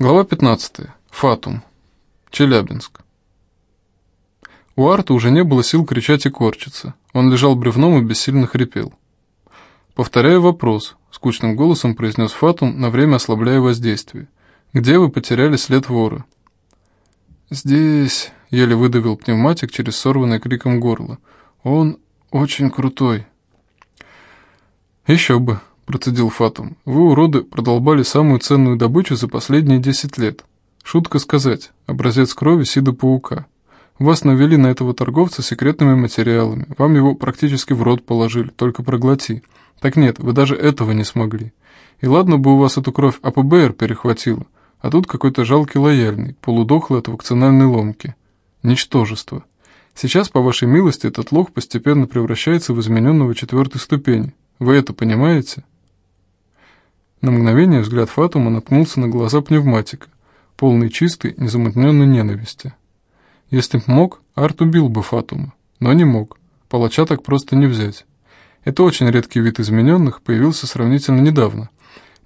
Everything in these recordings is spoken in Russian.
Глава 15. Фатум. Челябинск. У Арта уже не было сил кричать и корчиться. Он лежал бревном и бессильно хрипел. «Повторяю вопрос», — скучным голосом произнес Фатум, на время ослабляя воздействие. «Где вы потеряли след вора?» «Здесь», — еле выдавил пневматик через сорванное криком горло. «Он очень крутой». «Еще бы», процедил Фатум. «Вы, уроды, продолбали самую ценную добычу за последние десять лет. Шутка сказать, образец крови Сида-паука. Вас навели на этого торговца секретными материалами, вам его практически в рот положили, только проглоти. Так нет, вы даже этого не смогли. И ладно бы у вас эту кровь АПБР перехватило, а тут какой-то жалкий лояльный, полудохлый от вакцинальной ломки. Ничтожество. Сейчас, по вашей милости, этот лох постепенно превращается в измененного четвертой ступени. Вы это понимаете?» На мгновение взгляд Фатума наткнулся на глаза пневматика, полный чистой, незамутненной ненависти. Если б мог, Арт убил бы Фатума, но не мог, палача так просто не взять. Это очень редкий вид измененных, появился сравнительно недавно.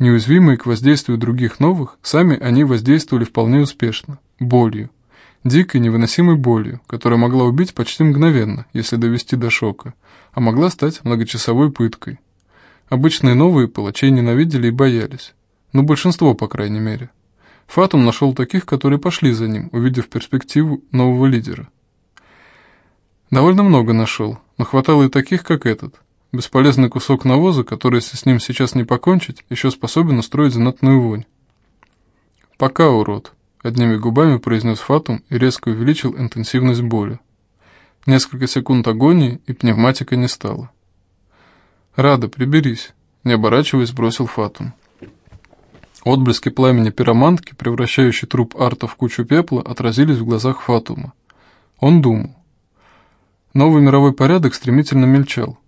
Неуязвимые к воздействию других новых, сами они воздействовали вполне успешно, болью. Дикой невыносимой болью, которая могла убить почти мгновенно, если довести до шока, а могла стать многочасовой пыткой. Обычные новые палачей ненавидели и боялись. Ну, большинство, по крайней мере. Фатум нашел таких, которые пошли за ним, увидев перспективу нового лидера. Довольно много нашел, но хватало и таких, как этот. Бесполезный кусок навоза, который, если с ним сейчас не покончить, еще способен устроить знатную вонь. «Пока, урод», — одними губами произнес Фатум и резко увеличил интенсивность боли. Несколько секунд агонии, и пневматика не стало. «Рада, приберись», — не оборачиваясь, бросил Фатум. Отблески пламени пиромантки, превращающей труп Арта в кучу пепла, отразились в глазах Фатума. Он думал. Новый мировой порядок стремительно мельчал.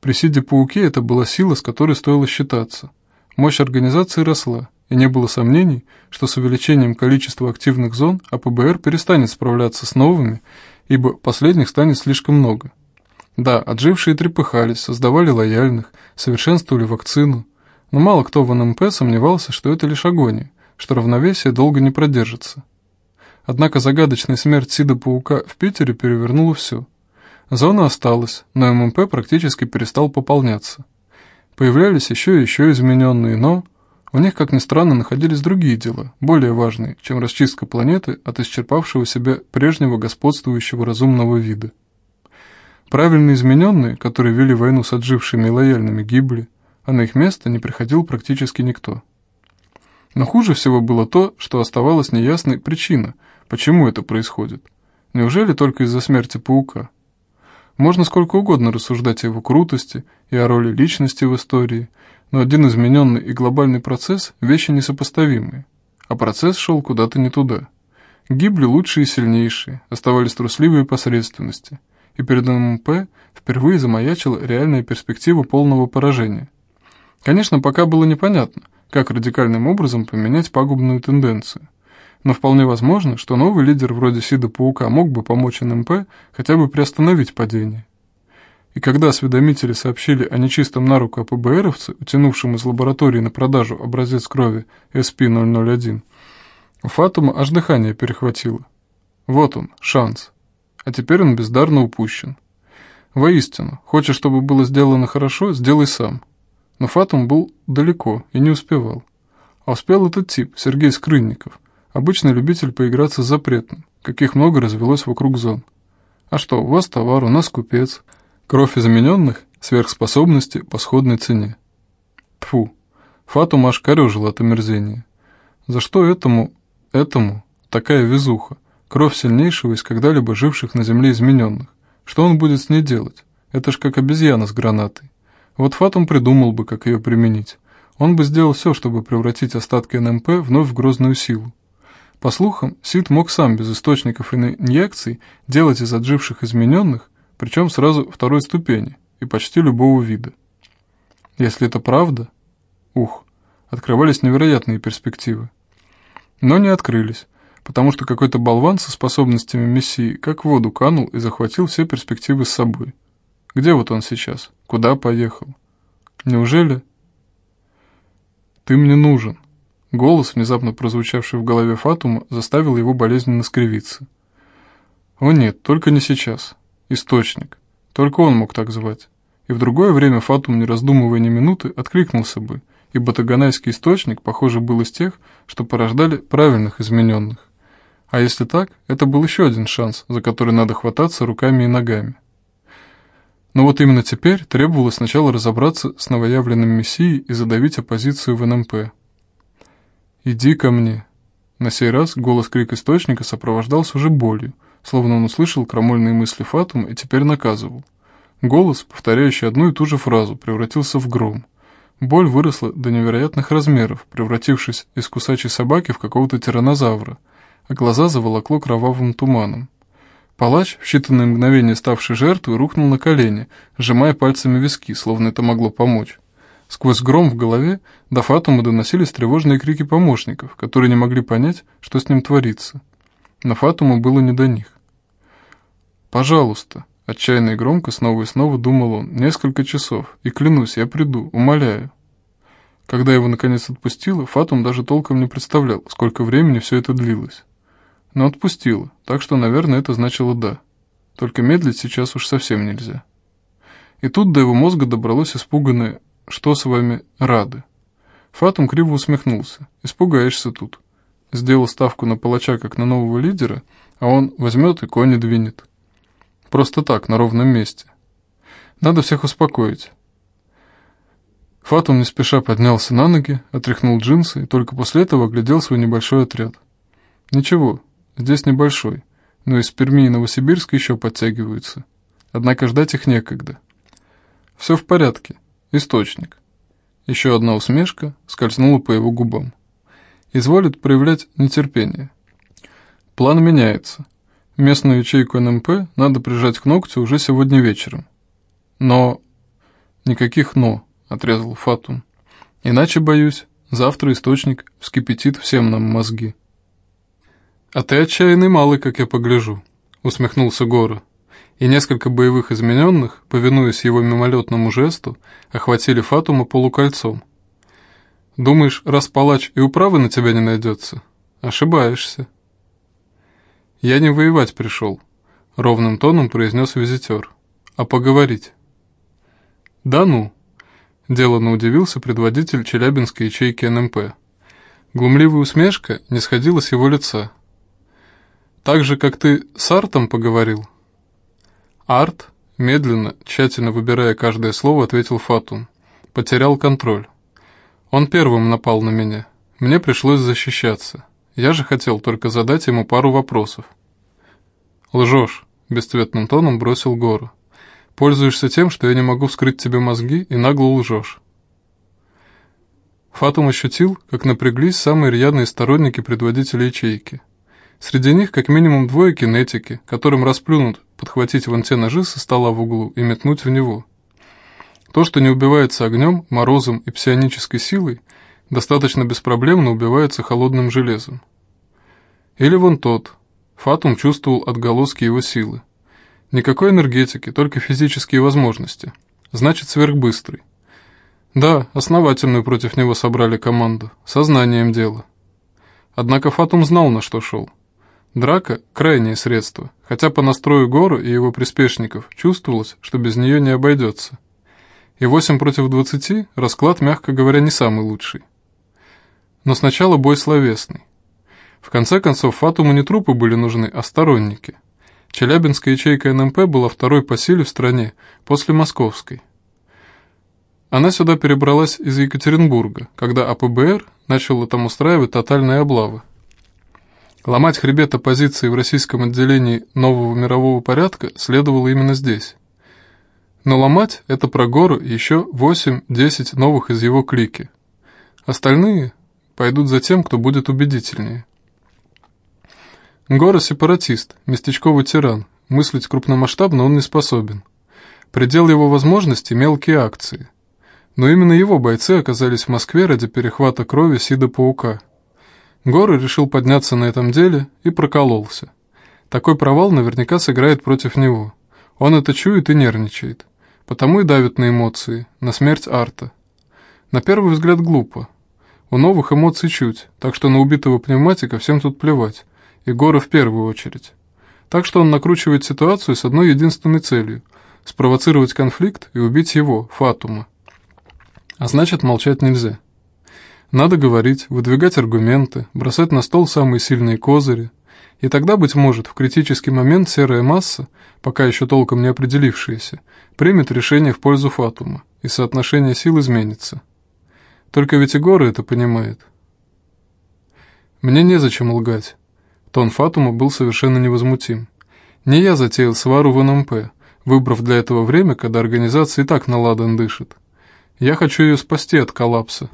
При Сиде Пауке это была сила, с которой стоило считаться. Мощь организации росла, и не было сомнений, что с увеличением количества активных зон АПБР перестанет справляться с новыми, ибо последних станет слишком много. Да, отжившие трепыхались, создавали лояльных, совершенствовали вакцину, но мало кто в НМП сомневался, что это лишь агония, что равновесие долго не продержится. Однако загадочная смерть Сида-паука в Питере перевернула все. Зона осталась, но ММП практически перестал пополняться. Появлялись еще и еще измененные, но у них, как ни странно, находились другие дела, более важные, чем расчистка планеты от исчерпавшего себя прежнего господствующего разумного вида. Правильно измененные, которые вели войну с отжившими и лояльными, гибли, а на их место не приходил практически никто. Но хуже всего было то, что оставалась неясной причина, почему это происходит. Неужели только из-за смерти паука? Можно сколько угодно рассуждать о его крутости и о роли личности в истории, но один измененный и глобальный процесс – вещи несопоставимые, а процесс шел куда-то не туда. Гибли лучшие и сильнейшие, оставались трусливые посредственности – и перед ММП впервые замаячила реальная перспектива полного поражения. Конечно, пока было непонятно, как радикальным образом поменять пагубную тенденцию. Но вполне возможно, что новый лидер вроде Сида-паука мог бы помочь НМП хотя бы приостановить падение. И когда осведомители сообщили о нечистом на руку АПБРовце, утянувшем из лаборатории на продажу образец крови SP-001, у Фатума аж дыхание перехватило. Вот он, шанс а теперь он бездарно упущен. Воистину, хочешь, чтобы было сделано хорошо, сделай сам. Но Фатум был далеко и не успевал. А успел этот тип, Сергей Скрынников, обычный любитель поиграться с запретным, каких много развелось вокруг зон. А что, у вас товар, у нас купец. Кровь измененных, сверхспособности по сходной цене. Тфу, Фатум аж корежил от омерзения. За что этому, этому такая везуха? Кровь сильнейшего из когда-либо живших на Земле измененных. Что он будет с ней делать? Это ж как обезьяна с гранатой. Вот Фатум придумал бы, как ее применить. Он бы сделал все, чтобы превратить остатки НМП вновь в грозную силу. По слухам, Сид мог сам без источников и инъекций делать из отживших измененных, причем сразу второй ступени и почти любого вида. Если это правда, ух, открывались невероятные перспективы. Но не открылись потому что какой-то болван со способностями Мессии как в воду канул и захватил все перспективы с собой. Где вот он сейчас? Куда поехал? Неужели? Ты мне нужен. Голос, внезапно прозвучавший в голове Фатума, заставил его болезненно скривиться. О нет, только не сейчас. Источник. Только он мог так звать. И в другое время Фатум, не раздумывая ни минуты, откликнулся бы, ибо таганайский источник, похоже, был из тех, что порождали правильных измененных. А если так, это был еще один шанс, за который надо хвататься руками и ногами. Но вот именно теперь требовалось сначала разобраться с новоявленным мессией и задавить оппозицию в НМП. «Иди ко мне». На сей раз голос крик источника сопровождался уже болью, словно он услышал крамольные мысли Фатума и теперь наказывал. Голос, повторяющий одну и ту же фразу, превратился в гром. Боль выросла до невероятных размеров, превратившись из кусачей собаки в какого-то тиранозавра, а глаза заволокло кровавым туманом. Палач, в считанные мгновения ставший жертвой, рухнул на колени, сжимая пальцами виски, словно это могло помочь. Сквозь гром в голове до Фатума доносились тревожные крики помощников, которые не могли понять, что с ним творится. Но Фатуму было не до них. «Пожалуйста», — отчаянно и громко снова и снова думал он, — «несколько часов, и клянусь, я приду, умоляю». Когда его наконец отпустило, Фатум даже толком не представлял, сколько времени все это длилось. Но отпустило, так что, наверное, это значило «да». Только медлить сейчас уж совсем нельзя. И тут до его мозга добралось испуганное «что с вами рады?». Фатум криво усмехнулся. «Испугаешься тут». Сделал ставку на палача как на нового лидера, а он возьмет и кони двинет. Просто так, на ровном месте. Надо всех успокоить. Фатум не спеша поднялся на ноги, отряхнул джинсы и только после этого оглядел свой небольшой отряд. Ничего, Здесь небольшой, но из Перми и Новосибирска еще подтягиваются. Однако ждать их некогда. Все в порядке. Источник. Еще одна усмешка скользнула по его губам. Изволит проявлять нетерпение. План меняется. Местную ячейку НМП надо прижать к ногтю уже сегодня вечером. Но... Никаких «но», — отрезал Фатум. Иначе, боюсь, завтра источник вскипятит всем нам мозги. «А ты отчаянный малый, как я погляжу», — усмехнулся Гора. И несколько боевых измененных, повинуясь его мимолетному жесту, охватили Фатума полукольцом. «Думаешь, раз палач и управы на тебя не найдется? Ошибаешься». «Я не воевать пришел», — ровным тоном произнес визитер, — «а поговорить». «Да ну», — деланно удивился предводитель Челябинской ячейки НМП. Глумливая усмешка не сходила с его лица, так же, как ты с Артом поговорил?» «Арт», медленно, тщательно выбирая каждое слово, ответил Фатум. «Потерял контроль. Он первым напал на меня. Мне пришлось защищаться. Я же хотел только задать ему пару вопросов». «Лжешь», — бесцветным тоном бросил Гору. «Пользуешься тем, что я не могу вскрыть тебе мозги, и нагло лжешь». Фатум ощутил, как напряглись самые рьяные сторонники предводителя ячейки. Среди них как минимум двое кинетики, которым расплюнут подхватить вон те ножи со стола в углу и метнуть в него. То, что не убивается огнем, морозом и псионической силой, достаточно беспроблемно убивается холодным железом. Или вон тот. Фатум чувствовал отголоски его силы. Никакой энергетики, только физические возможности. Значит, сверхбыстрый. Да, основательную против него собрали команду. Сознанием дела. Однако Фатум знал, на что шел. Драка – крайнее средство, хотя по настрою Гору и его приспешников чувствовалось, что без нее не обойдется. И 8 против 20 – расклад, мягко говоря, не самый лучший. Но сначала бой словесный. В конце концов, Фатуму не трупы были нужны, а сторонники. Челябинская ячейка НМП была второй по силе в стране, после московской. Она сюда перебралась из Екатеринбурга, когда АПБР начала там устраивать тотальные облавы. Ломать хребет оппозиции в российском отделении нового мирового порядка следовало именно здесь. Но ломать – это про гору еще 8-10 новых из его клики. Остальные пойдут за тем, кто будет убедительнее. Гора – сепаратист, местечковый тиран, мыслить крупномасштабно он не способен. Предел его возможностей – мелкие акции. Но именно его бойцы оказались в Москве ради перехвата крови Сида-паука – Гора решил подняться на этом деле и прокололся. Такой провал наверняка сыграет против него. Он это чует и нервничает. Потому и давит на эмоции, на смерть Арта. На первый взгляд глупо. У новых эмоций чуть, так что на убитого пневматика всем тут плевать, и Гора в первую очередь. Так что он накручивает ситуацию с одной единственной целью – спровоцировать конфликт и убить его, Фатума. А значит, молчать нельзя. Надо говорить, выдвигать аргументы, бросать на стол самые сильные козыри. И тогда, быть может, в критический момент серая масса, пока еще толком не определившаяся, примет решение в пользу Фатума, и соотношение сил изменится. Только ведь и Гора это понимает. Мне незачем лгать. Тон Фатума был совершенно невозмутим. Не я затеял свару в НМП, выбрав для этого время, когда организация и так наладан дышит. Я хочу ее спасти от коллапса.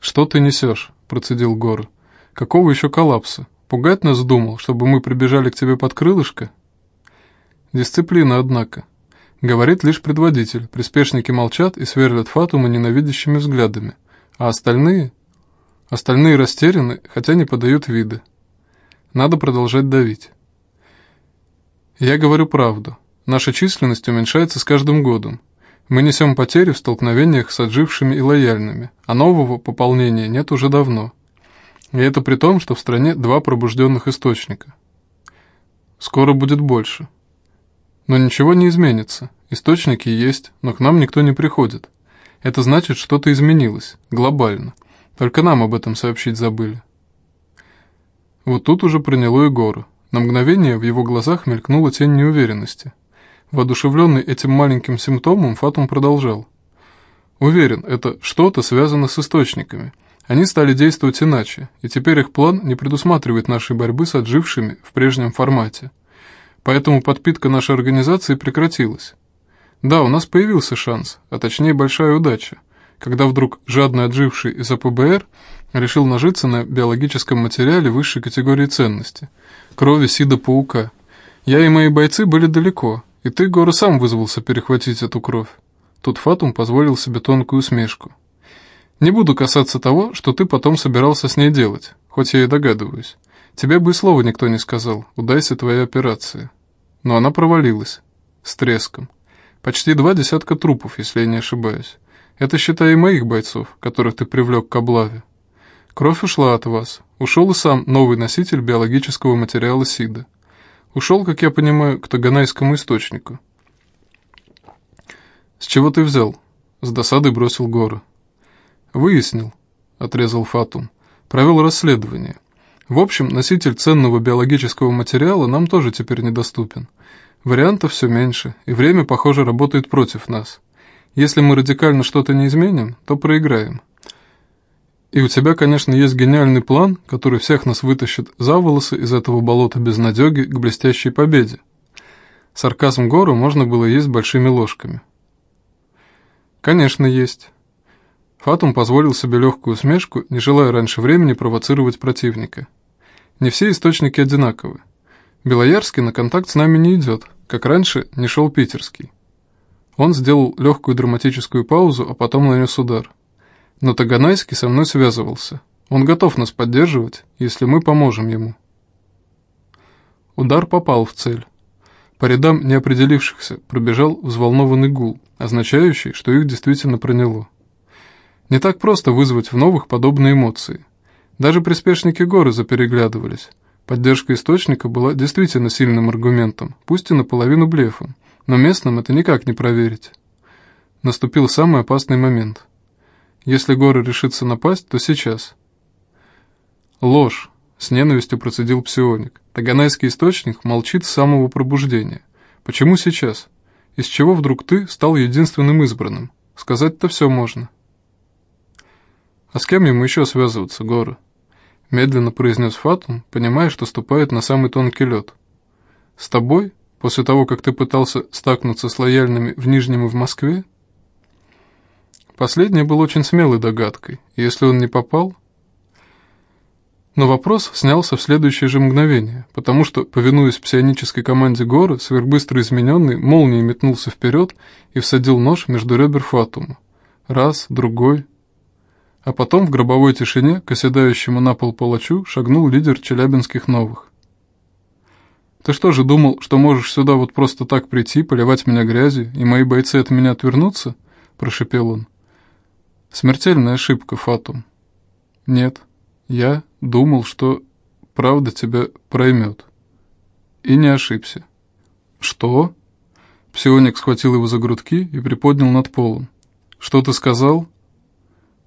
«Что ты несешь?» – процедил Гора. «Какого еще коллапса? Пугать нас думал, чтобы мы прибежали к тебе под крылышко?» Дисциплина, однако. Говорит лишь предводитель, приспешники молчат и сверлят Фатума ненавидящими взглядами, а остальные... Остальные растеряны, хотя не подают виды. Надо продолжать давить. Я говорю правду. Наша численность уменьшается с каждым годом. Мы несем потери в столкновениях с отжившими и лояльными, а нового пополнения нет уже давно. И это при том, что в стране два пробужденных источника. Скоро будет больше. Но ничего не изменится. Источники есть, но к нам никто не приходит. Это значит, что-то изменилось, глобально. Только нам об этом сообщить забыли. Вот тут уже проняло Егора. На мгновение в его глазах мелькнула тень неуверенности. Воодушевленный этим маленьким симптомом, Фатум продолжал. Уверен, это что-то связано с источниками. Они стали действовать иначе, и теперь их план не предусматривает нашей борьбы с отжившими в прежнем формате. Поэтому подпитка нашей организации прекратилась. Да, у нас появился шанс, а точнее большая удача, когда вдруг жадно отживший из АПБР решил нажиться на биологическом материале высшей категории ценности – крови Сида-паука. Я и мои бойцы были далеко, и ты, Гора, сам вызвался перехватить эту кровь. Тут Фатум позволил себе тонкую усмешку. Не буду касаться того, что ты потом собирался с ней делать, хоть я и догадываюсь. Тебе бы и слова никто не сказал, удайся твоя операция. Но она провалилась. С треском. Почти два десятка трупов, если я не ошибаюсь. Это, считай, и моих бойцов, которых ты привлек к облаве. Кровь ушла от вас. Ушел и сам новый носитель биологического материала СИДа. Ушел, как я понимаю, к Таганайскому источнику. «С чего ты взял?» С досадой бросил Гора. «Выяснил», — отрезал Фатум. «Провел расследование. В общем, носитель ценного биологического материала нам тоже теперь недоступен. Вариантов все меньше, и время, похоже, работает против нас. Если мы радикально что-то не изменим, то проиграем. И у тебя, конечно, есть гениальный план, который всех нас вытащит за волосы из этого болота безнадеги к блестящей победе. Сарказм гору можно было есть большими ложками. Конечно, есть. Фатум позволил себе легкую усмешку, не желая раньше времени провоцировать противника. Не все источники одинаковы. Белоярский на контакт с нами не идет, как раньше не шел питерский. Он сделал легкую драматическую паузу, а потом нанес удар. Но Таганайский со мной связывался. Он готов нас поддерживать, если мы поможем ему. Удар попал в цель. По рядам неопределившихся пробежал взволнованный гул, означающий, что их действительно проняло. Не так просто вызвать в новых подобные эмоции. Даже приспешники горы запереглядывались. Поддержка источника была действительно сильным аргументом, пусть и наполовину блефом, но местным это никак не проверить. Наступил самый опасный момент – если горы решится напасть, то сейчас. Ложь, с ненавистью процедил псионик. Таганайский источник молчит с самого пробуждения. Почему сейчас? Из чего вдруг ты стал единственным избранным? Сказать-то все можно. А с кем ему еще связываться, горы? Медленно произнес Фатум, понимая, что ступает на самый тонкий лед. С тобой, после того, как ты пытался стакнуться с лояльными в Нижнем и в Москве, Последнее было очень смелой догадкой, и если он не попал... Но вопрос снялся в следующее же мгновение, потому что, повинуясь псионической команде Горы, сверхбыстро измененный молнией метнулся вперед и всадил нож между ребер Фатума. Раз, другой. А потом в гробовой тишине к оседающему на пол палачу шагнул лидер челябинских новых. «Ты что же думал, что можешь сюда вот просто так прийти, поливать меня грязью, и мои бойцы от меня отвернутся?» – прошепел он. Смертельная ошибка, Фатум. Нет, я думал, что правда тебя проймет. И не ошибся. Что? Псионик схватил его за грудки и приподнял над полом. Что ты сказал?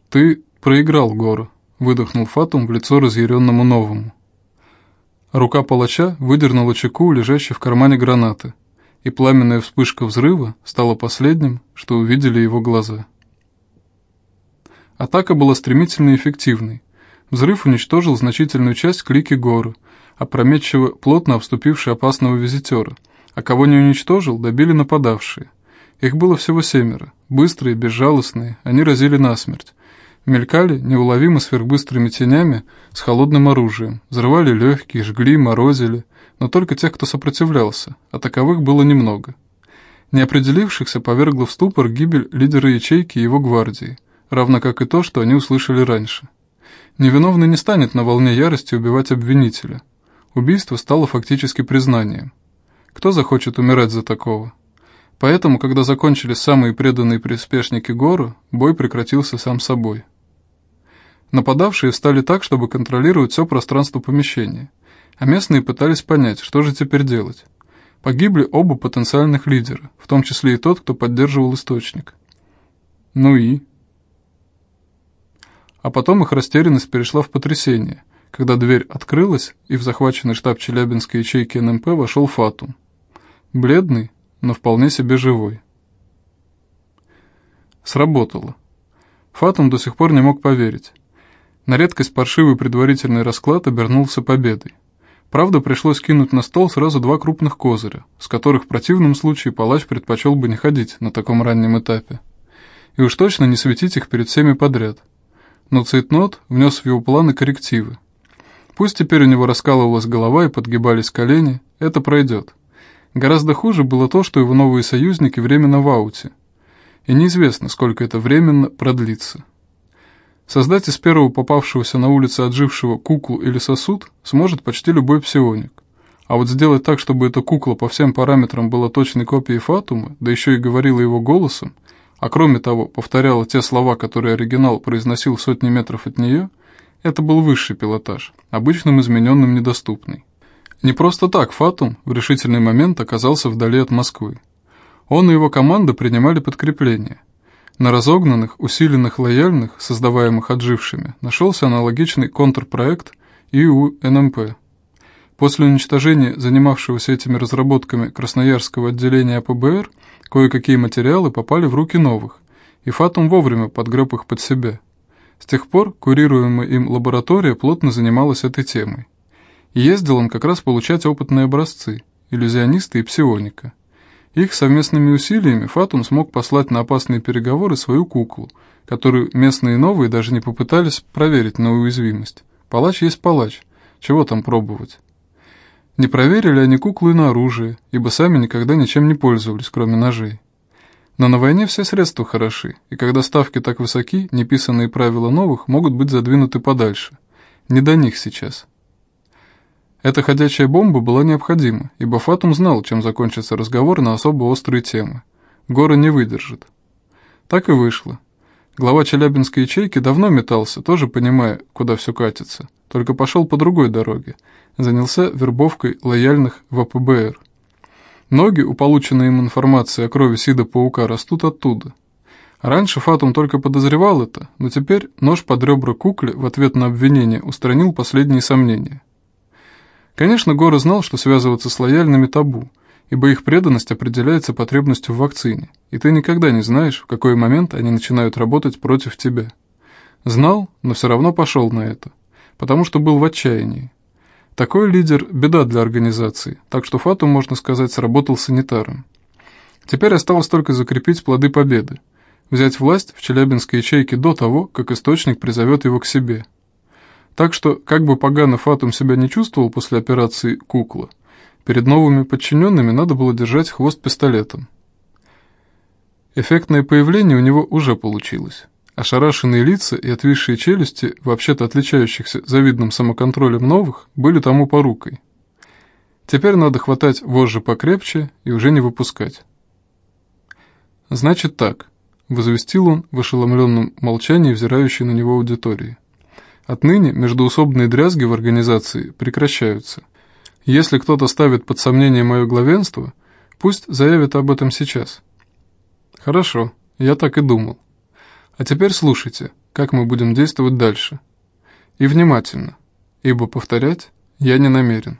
Ты проиграл, Гора, выдохнул Фатум в лицо разъяренному новому. Рука палача выдернула чеку, лежащей в кармане гранаты, и пламенная вспышка взрыва стала последним, что увидели его глаза. Атака была стремительной и эффективной. Взрыв уничтожил значительную часть клики горы, опрометчиво плотно обступившей опасного визитера, а кого не уничтожил, добили нападавшие. Их было всего семеро, быстрые, безжалостные, они разили насмерть. Мелькали неуловимо сверхбыстрыми тенями с холодным оружием, взрывали легкие, жгли, морозили, но только тех, кто сопротивлялся, а таковых было немного. Неопределившихся повергла в ступор гибель лидера ячейки и его гвардии – равно как и то, что они услышали раньше. Невиновный не станет на волне ярости убивать обвинителя. Убийство стало фактически признанием. Кто захочет умирать за такого? Поэтому, когда закончились самые преданные приспешники Гору, бой прекратился сам собой. Нападавшие встали так, чтобы контролировать все пространство помещения, а местные пытались понять, что же теперь делать. Погибли оба потенциальных лидера, в том числе и тот, кто поддерживал источник. Ну и... А потом их растерянность перешла в потрясение, когда дверь открылась, и в захваченный штаб Челябинской ячейки НМП вошел Фатум. Бледный, но вполне себе живой. Сработало. Фатум до сих пор не мог поверить. На редкость паршивый предварительный расклад обернулся победой. Правда, пришлось кинуть на стол сразу два крупных козыря, с которых в противном случае палач предпочел бы не ходить на таком раннем этапе. И уж точно не светить их перед всеми подряд – но Цейтнот внес в его планы коррективы. Пусть теперь у него раскалывалась голова и подгибались колени, это пройдет. Гораздо хуже было то, что его новые союзники временно в ауте. И неизвестно, сколько это временно продлится. Создать из первого попавшегося на улице отжившего куклу или сосуд сможет почти любой псионик. А вот сделать так, чтобы эта кукла по всем параметрам была точной копией Фатума, да еще и говорила его голосом, а кроме того повторяла те слова, которые оригинал произносил сотни метров от нее, это был высший пилотаж, обычным измененным недоступный. Не просто так Фатум в решительный момент оказался вдали от Москвы. Он и его команда принимали подкрепление. На разогнанных, усиленных лояльных, создаваемых отжившими, нашелся аналогичный контрпроект и у НМП. После уничтожения занимавшегося этими разработками Красноярского отделения АПБР – Кое-какие материалы попали в руки новых, и Фатум вовремя подгреб их под себя. С тех пор курируемая им лаборатория плотно занималась этой темой. И ездил он как раз получать опытные образцы, иллюзионисты и псионика. Их совместными усилиями Фатум смог послать на опасные переговоры свою куклу, которую местные новые даже не попытались проверить на уязвимость. Палач есть палач, чего там пробовать? Не проверили они куклу и на оружие, ибо сами никогда ничем не пользовались, кроме ножей. Но на войне все средства хороши, и когда ставки так высоки, неписанные правила новых могут быть задвинуты подальше. Не до них сейчас. Эта ходячая бомба была необходима, ибо Фатум знал, чем закончится разговор на особо острые темы. Гора не выдержит. Так и вышло. Глава Челябинской ячейки давно метался, тоже понимая, куда все катится, только пошел по другой дороге – занялся вербовкой лояльных в АПБР. Ноги у полученной им информации о крови Сида-паука растут оттуда. Раньше Фатум только подозревал это, но теперь нож под ребра кукле в ответ на обвинение устранил последние сомнения. Конечно, Гора знал, что связываться с лояльными табу, ибо их преданность определяется потребностью в вакцине, и ты никогда не знаешь, в какой момент они начинают работать против тебя. Знал, но все равно пошел на это, потому что был в отчаянии. Такой лидер – беда для организации, так что Фату, можно сказать, сработал санитаром. Теперь осталось только закрепить плоды победы, взять власть в Челябинской ячейке до того, как источник призовет его к себе. Так что, как бы погано Фатум себя не чувствовал после операции «Кукла», перед новыми подчиненными надо было держать хвост пистолетом. Эффектное появление у него уже получилось. Ошарашенные лица и отвисшие челюсти, вообще-то отличающихся завидным самоконтролем новых, были тому порукой. Теперь надо хватать вожжи покрепче и уже не выпускать. Значит так, возвестил он в ошеломленном молчании, взирающей на него аудитории. Отныне междуусобные дрязги в организации прекращаются. Если кто-то ставит под сомнение мое главенство, пусть заявит об этом сейчас. Хорошо, я так и думал. А теперь слушайте, как мы будем действовать дальше. И внимательно, ибо повторять я не намерен.